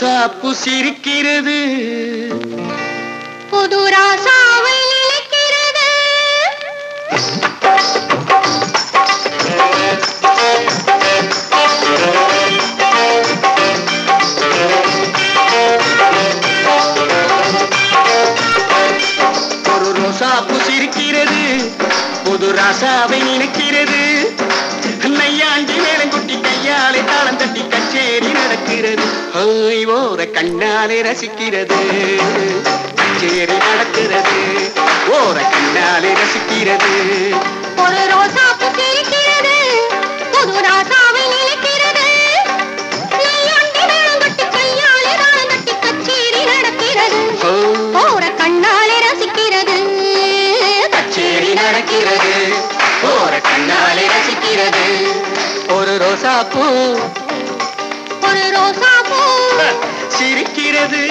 ரோசாப்பு சிரிக்கிறது புது ராசாவை நினைக்கிறது. ஒரு ரோசாப்பு சிரிக்கிறது புது ராசாவை நினைக்கிறது. நையாண்டி மேலங்குட்டி கையாலே தாளம் தட்டி கச்சேரி நடக்கிறது. ஹோய் ஓர கண்ணாலே ரசிக்கிறது. கச்சேரி நடக்கிறது. ஓர கண்ணாலே ரசிக்கிறது. ஒரு ரோசாப்பு சிரிக்கிறது புது ராசாவை நினைக்கிறது. நையாண்டி மேளங்கொட்டி கையாலே தாளம் தட்டி கச்சேரி நடக்கிறது. போற கண்ணாலே ரசிக்கிறது. கச்சேரி நடக்கிறது. ஓர கண்ணாலே ரசிக்கிறது. ஒரு ரோசாப்பூ ஒரு ரோசாப்பூ சிரிக்கிறது.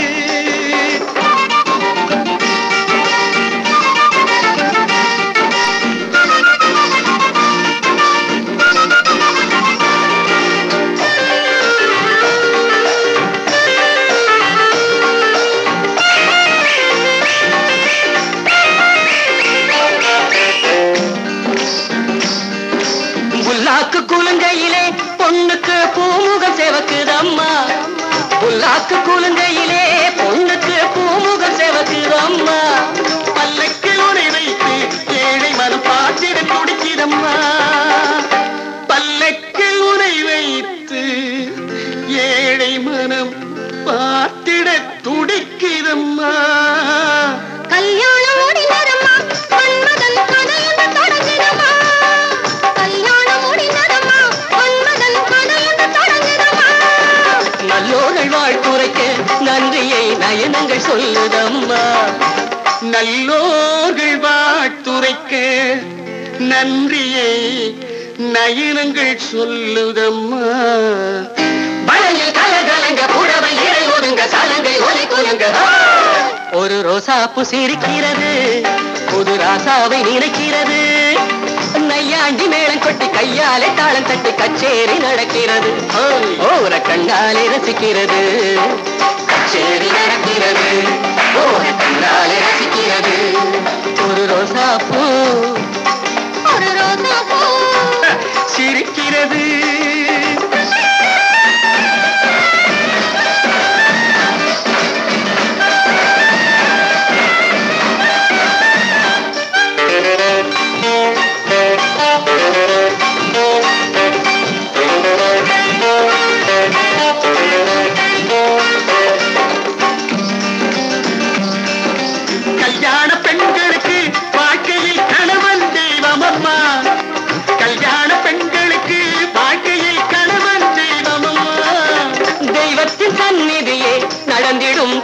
புல்லாக்கு குலுங்கையிலே பொண்ணுக்கு பூமுகம் செவக்குதம்மா. புல்லாக்கு குலுங்கையிலே பொண்ணுக்கு பூமுகம் செவக்குதம்மா. வாழ்த்துரைக்க நன்றியை நயனங்கள் சொல்லுதம்மா. நல்லோர்கள் வாழ்த்துரைக்க நன்றியை நயனங்கள் சொல்லுதம்மா. வளையில் கலகலங்க புடவை இறை ஒதுங்க சலங்கை ஒலி குலுங்க. ஒரு ரோசாப்பு சிரிக்கிறது புது ராசாவை நினைக்கிறது. நையாண்டி கொட்டி கையாலே தாளம் தட்டி கச்சேரி நடக்கிறது. ஓர கண்ணாலே ரசிக்கிறது. கச்சேரி நடக்கிறது. ஓர கண்ணாலே ரசிக்கிறது. ஒரு ரோசாப்பூ ஒரு ரோசாப்பூ சிரிக்கிறது.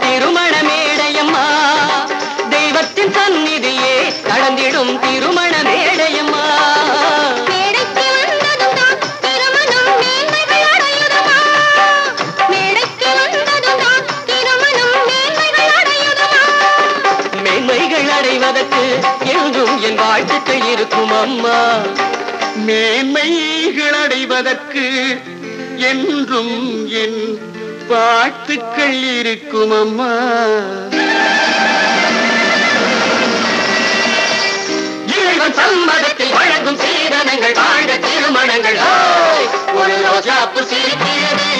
நடந்திடும் திருமண மேடையம்மா. தெய்வத்தின் சந்நிதியே நடந்திடும் திருமண மேடையம்மா. அடைவதற்கு என்றும் என் வாழ்த்துக்கள் இருக்கும் அம்மா மேன்மைகள் அடைவதற்கு என்றும் என் பாட்டுக்கள் இருக்கும் அம்மா சம்மதத்தில் வழங்கும் சீதனங்கள் வாழ்ந்த திருமணங்கள். ஒரு ரோஜாப்பு சிரிக்கிறது